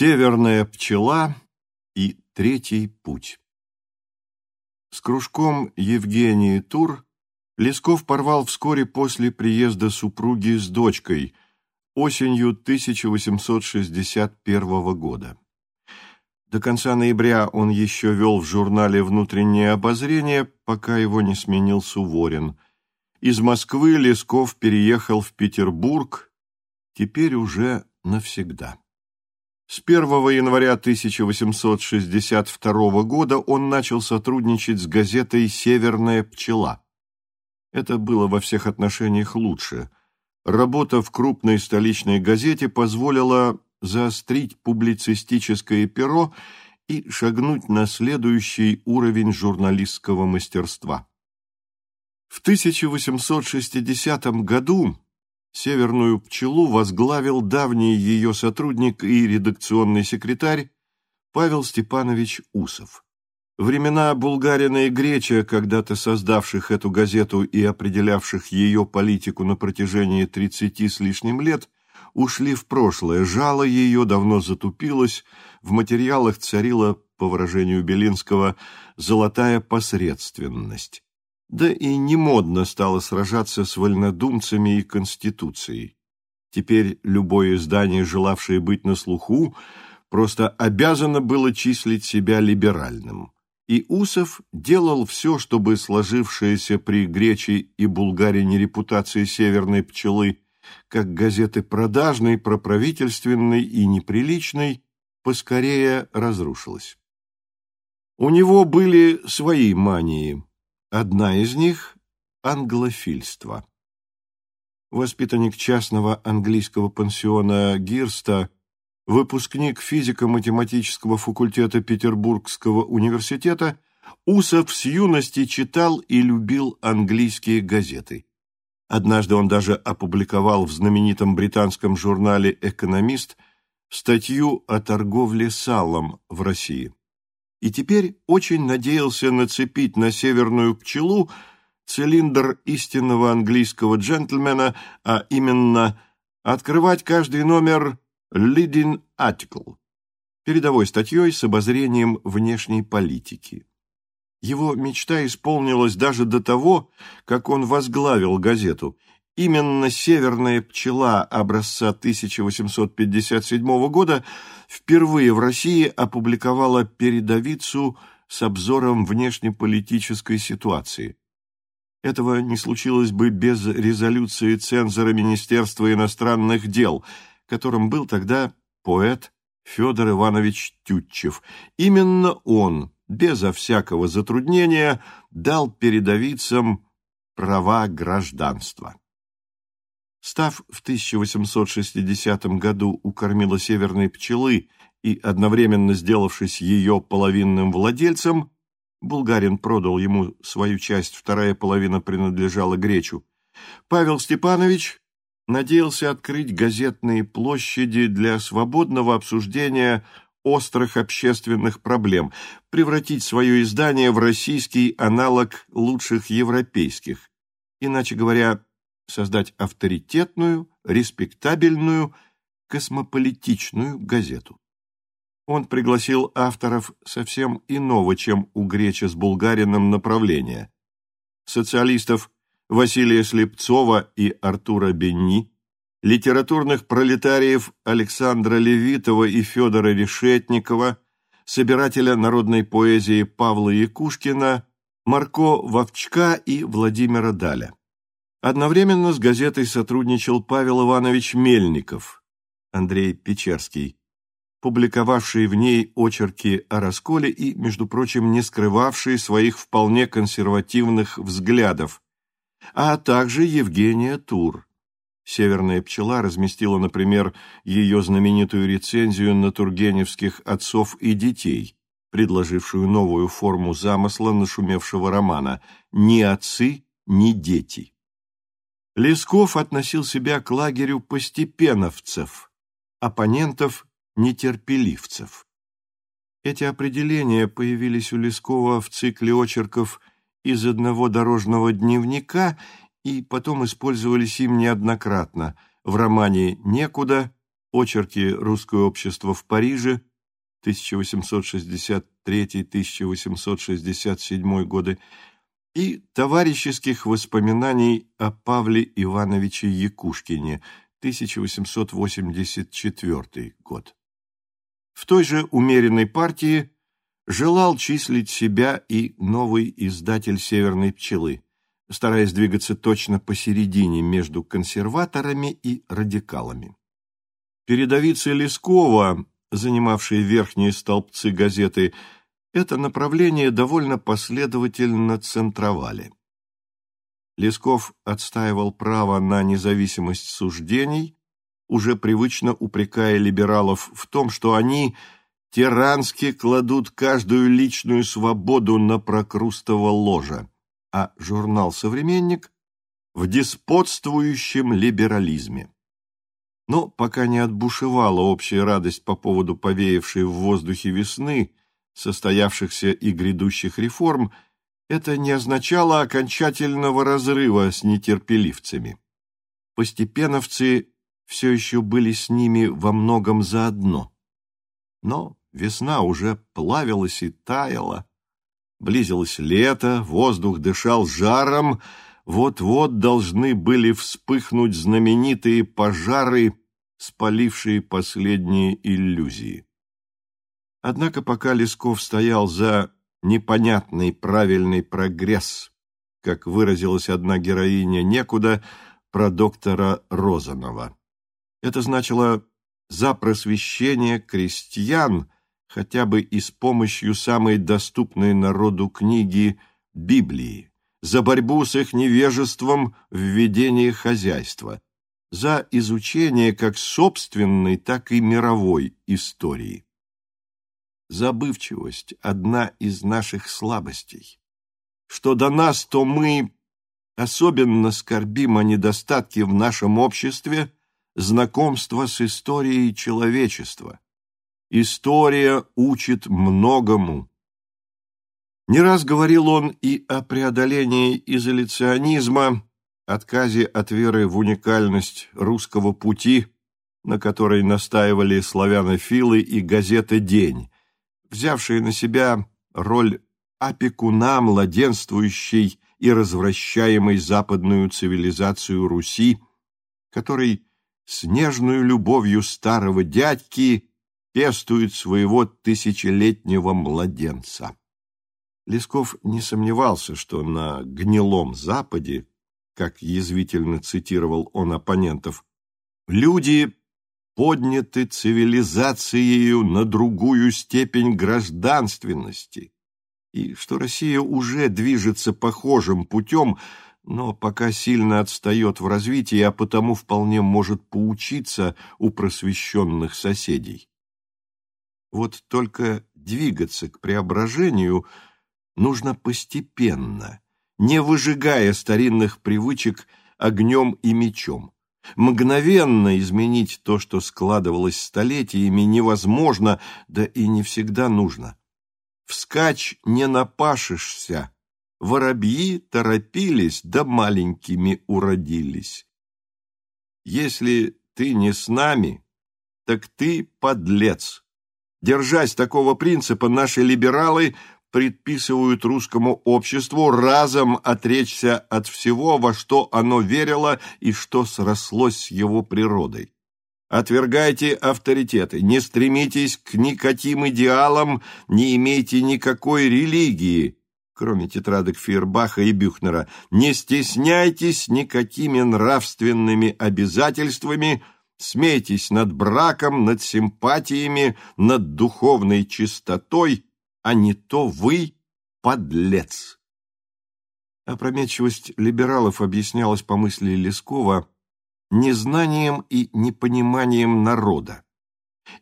Северная пчела и третий путь. С кружком Евгении Тур Лесков порвал вскоре после приезда супруги с дочкой осенью 1861 года. До конца ноября он еще вел в журнале «Внутреннее обозрение», пока его не сменил Суворин. Из Москвы Лесков переехал в Петербург, теперь уже навсегда. С 1 января 1862 года он начал сотрудничать с газетой «Северная пчела». Это было во всех отношениях лучше. Работа в крупной столичной газете позволила заострить публицистическое перо и шагнуть на следующий уровень журналистского мастерства. В 1860 году Северную пчелу возглавил давний ее сотрудник и редакционный секретарь Павел Степанович Усов. Времена Булгарина и Греча, когда-то создавших эту газету и определявших ее политику на протяжении тридцати с лишним лет, ушли в прошлое, жало ее давно затупилось, в материалах царила, по выражению Белинского, «золотая посредственность» да и не модно стало сражаться с вольнодумцами и Конституцией. Теперь любое издание, желавшее быть на слуху, просто обязано было числить себя либеральным. И Усов делал все, чтобы сложившаяся при Гречи и Булгарине репутация северной пчелы, как газеты продажной, проправительственной и неприличной, поскорее разрушилась. У него были свои мании – Одна из них – англофильство. Воспитанник частного английского пансиона Гирста, выпускник физико-математического факультета Петербургского университета, Усов с юности читал и любил английские газеты. Однажды он даже опубликовал в знаменитом британском журнале «Экономист» статью о торговле салом в России и теперь очень надеялся нацепить на северную пчелу цилиндр истинного английского джентльмена, а именно открывать каждый номер «leading article» передовой статьей с обозрением внешней политики. Его мечта исполнилась даже до того, как он возглавил газету – Именно «Северная пчела» образца 1857 года впервые в России опубликовала передовицу с обзором внешнеполитической ситуации. Этого не случилось бы без резолюции цензора Министерства иностранных дел, которым был тогда поэт Федор Иванович Тютчев. Именно он, безо всякого затруднения, дал передовицам права гражданства. Став в 1860 году у кормила северной пчелы и одновременно сделавшись ее половинным владельцем, Булгарин продал ему свою часть, вторая половина принадлежала Гречу, Павел Степанович надеялся открыть газетные площади для свободного обсуждения острых общественных проблем, превратить свое издание в российский аналог лучших европейских. Иначе говоря, создать авторитетную, респектабельную, космополитичную газету. Он пригласил авторов совсем иного, чем у Греча с Булгарином направления. Социалистов Василия Слепцова и Артура Бенни, литературных пролетариев Александра Левитова и Федора Решетникова, собирателя народной поэзии Павла Якушкина, Марко Вовчка и Владимира Даля. Одновременно с газетой сотрудничал Павел Иванович Мельников, Андрей Печерский, публиковавший в ней очерки о расколе и, между прочим, не скрывавший своих вполне консервативных взглядов, а также Евгения Тур. «Северная пчела» разместила, например, ее знаменитую рецензию на тургеневских отцов и детей, предложившую новую форму замысла нашумевшего романа «Ни отцы, ни дети». Лесков относил себя к лагерю постепеновцев, оппонентов нетерпеливцев. Эти определения появились у Лескова в цикле очерков из одного дорожного дневника и потом использовались им неоднократно в романе «Некуда», очерки «Русское общество в Париже» 1863-1867 годы и товарищеских воспоминаний о Павле Ивановиче Якушкине 1884 год. В той же умеренной партии желал числить себя и новый издатель «Северной пчелы», стараясь двигаться точно посередине между консерваторами и радикалами. Передовицы Лескова, занимавшие верхние столбцы газеты, это направление довольно последовательно центровали. Лесков отстаивал право на независимость суждений, уже привычно упрекая либералов в том, что они тирански кладут каждую личную свободу на прокрустово ложа а журнал «Современник» в деспотствующем либерализме. Но пока не отбушевала общая радость по поводу повеявшей в воздухе весны, состоявшихся и грядущих реформ, это не означало окончательного разрыва с нетерпеливцами. Постепеновцы все еще были с ними во многом заодно. Но весна уже плавилась и таяла, Близилось лето, воздух дышал жаром, вот-вот должны были вспыхнуть знаменитые пожары, спалившие последние иллюзии. Однако пока Лесков стоял за непонятный правильный прогресс, как выразилась одна героиня некуда про доктора Розанова. Это значило «за просвещение крестьян», хотя бы и с помощью самой доступной народу книги Библии, за борьбу с их невежеством в ведении хозяйства, за изучение как собственной, так и мировой истории. Забывчивость – одна из наших слабостей. Что до нас, то мы особенно скорбим о недостатке в нашем обществе знакомства с историей человечества, История учит многому. Не раз говорил он и о преодолении изоляционизма, отказе от веры в уникальность русского пути, на которой настаивали славянофилы и газета «День», взявшие на себя роль опекуна младенствующей и развращаемой западную цивилизацию Руси, который с нежной любовью старого дядьки пестует своего тысячелетнего младенца. Лесков не сомневался, что на гнилом Западе, как язвительно цитировал он оппонентов, люди подняты цивилизацией на другую степень гражданственности, и что Россия уже движется похожим путем, но пока сильно отстает в развитии, а потому вполне может поучиться у просвещенных соседей. Вот только двигаться к преображению нужно постепенно, не выжигая старинных привычек огнем и мечом. Мгновенно изменить то, что складывалось столетиями, невозможно, да и не всегда нужно. Вскачь не напашешься, воробьи торопились, да маленькими уродились. Если ты не с нами, так ты подлец. Держась такого принципа, наши либералы предписывают русскому обществу разом отречься от всего, во что оно верило и что срослось с его природой. Отвергайте авторитеты, не стремитесь к никаким идеалам, не имейте никакой религии, кроме тетрадок Фейербаха и Бюхнера, не стесняйтесь никакими нравственными обязательствами – Смейтесь над браком, над симпатиями, над духовной чистотой, а не то вы подлец. Опрометчивость либералов объяснялась по мысли Лескова незнанием и непониманием народа.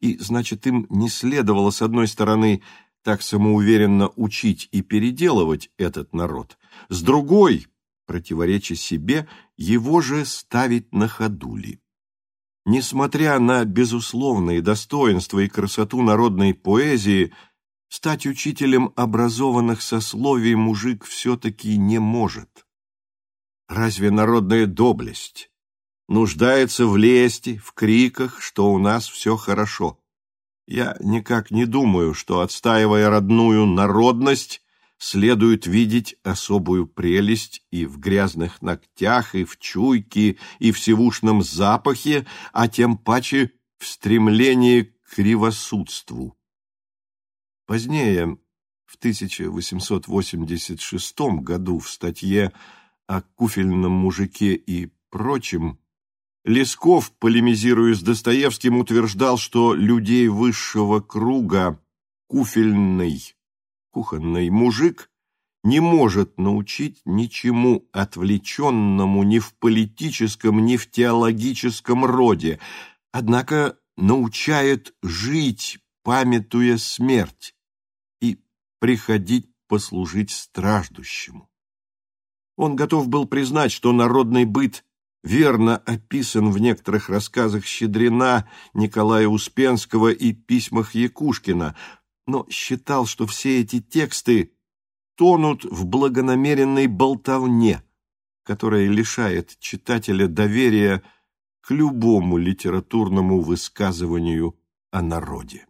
И, значит, им не следовало, с одной стороны, так самоуверенно учить и переделывать этот народ, с другой, противореча себе, его же ставить на ходули. Несмотря на безусловные достоинства и красоту народной поэзии, стать учителем образованных сословий мужик все-таки не может. Разве народная доблесть, нуждается в лести, в криках, что у нас все хорошо. Я никак не думаю, что, отстаивая родную народность, следует видеть особую прелесть и в грязных ногтях, и в чуйке, и в сивушном запахе, а тем паче в стремлении к кривосудству. Позднее, в 1886 году, в статье о куфельном мужике и прочем, Лесков, полемизируя с Достоевским, утверждал, что людей высшего круга куфельный, кухонный мужик не может научить ничему отвлеченному ни в политическом, ни в теологическом роде, однако научает жить, памятуя смерть, приходить послужить страждущему. Он готов был признать, что народный быт верно описан в некоторых рассказах Щедрина, Николая Успенского и письмах Якушкина, но считал, что все эти тексты тонут в благонамеренной болтовне, которая лишает читателя доверия к любому литературному высказыванию о народе.